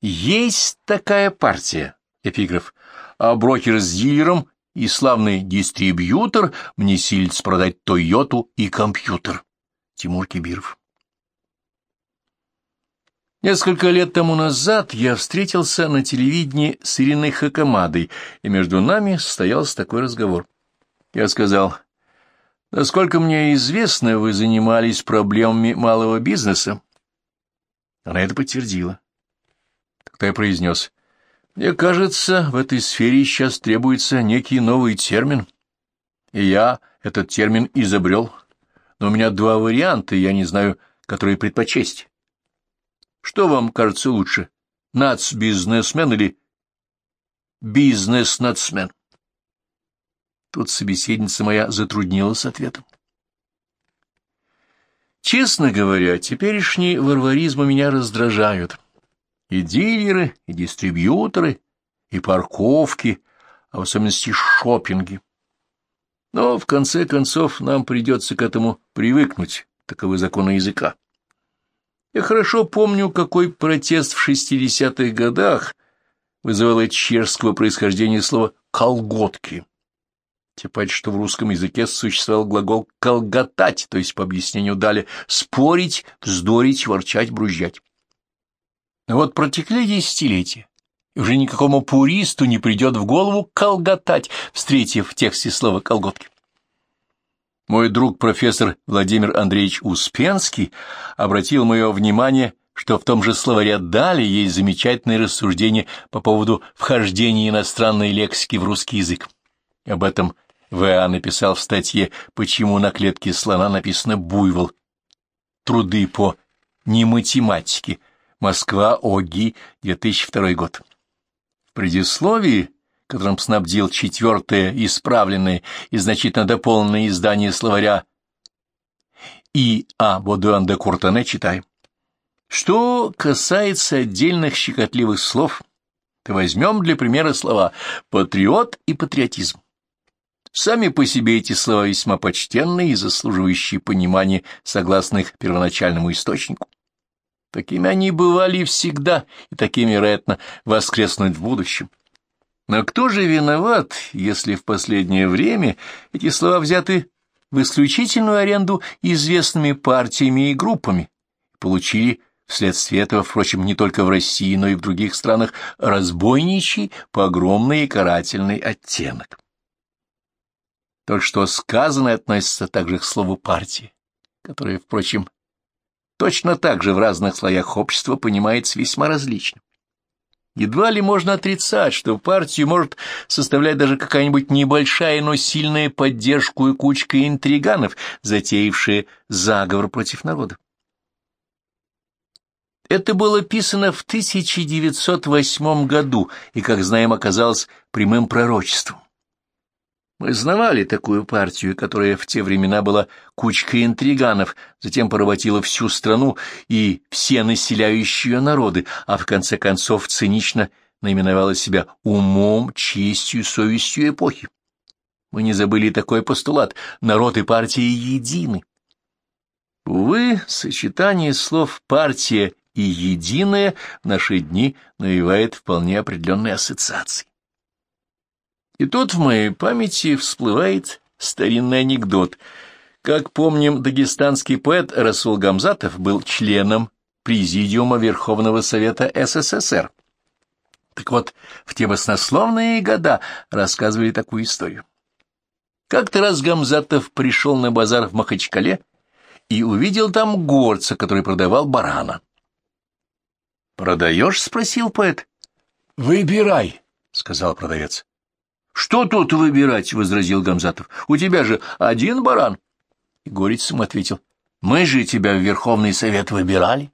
Есть такая партия, эпиграф, а брокер с дилером и славный дистрибьютор мне силится продать Тойоту и компьютер. Тимур Кибиров. Несколько лет тому назад я встретился на телевидении с Ириной Хакамадой, и между нами состоялся такой разговор. Я сказал, насколько мне известно, вы занимались проблемами малого бизнеса. Она это подтвердила. Я произнес, мне кажется, в этой сфере сейчас требуется некий новый термин. И я этот термин изобрел. Но у меня два варианта, я не знаю, который предпочесть. Что вам кажется лучше, нац-бизнесмен или бизнес-нацмен? Тут собеседница моя затруднилась ответом. Честно говоря, теперешние варваризмы меня раздражают. И дилеры, и дистрибьюторы, и парковки, а в особенности шопинги. Но, в конце концов, нам придется к этому привыкнуть, таковы законы языка. Я хорошо помню, какой протест в шестидесятых годах вызывало чешского происхождения слово «колготки». Типать, что в русском языке существовал глагол «колготать», то есть, по объяснению дали, спорить, вздорить, ворчать, брюзжать. Вот протекли десятилетия, и уже никакому пуристу не придет в голову колготать, встретив в тексте слово «колготки». Мой друг профессор Владимир Андреевич Успенский обратил мое внимание, что в том же словаре «дали» есть замечательное рассуждение по поводу вхождения иностранной лексики в русский язык. Об этом В.А. написал в статье «Почему на клетке слона написано «буйвол». Труды по нематематике Москва, ОГИ, 2002 год. В предисловии, которым снабдил четвертое исправленное и значительно дополненное издание словаря И. А. Бодуан де Куртане, читаем. Что касается отдельных щекотливых слов, то возьмем для примера слова «патриот» и «патриотизм». Сами по себе эти слова весьма почтенные и заслуживающие понимания, согласно их первоначальному источнику. Такими они бывали всегда, и такими, вероятно, воскреснуть в будущем. Но кто же виноват, если в последнее время эти слова взяты в исключительную аренду известными партиями и группами, получили вследствие этого, впрочем, не только в России, но и в других странах, разбойничий, погромный и карательный оттенок. То, что сказано, относится также к слову партии, которое, впрочем, точно так же в разных слоях общества понимается весьма различно. Едва ли можно отрицать, что партию может составлять даже какая-нибудь небольшая, но сильная поддержку и кучка интриганов, затеявшие заговор против народа. Это было писано в 1908 году и, как знаем, оказалось прямым пророчеством. Мы знавали такую партию, которая в те времена была кучкой интриганов, затем поработила всю страну и все населяющие народы, а в конце концов цинично наименовала себя умом, честью, совестью эпохи. Мы не забыли такой постулат «народ и партия едины». Увы, сочетание слов «партия» и «единое» в наши дни навевает вполне определенные ассоциации. И тут в моей памяти всплывает старинный анекдот. Как помним, дагестанский поэт Расул Гамзатов был членом Президиума Верховного Совета СССР. Так вот, в те баснословные года рассказывали такую историю. Как-то раз Гамзатов пришел на базар в Махачкале и увидел там горца, который продавал барана. «Продаешь?» — спросил поэт. «Выбирай», — сказал продавец. Что тут выбирать? — возразил Гамзатов. — У тебя же один баран. И Горец ему ответил. — Мы же тебя в Верховный Совет выбирали.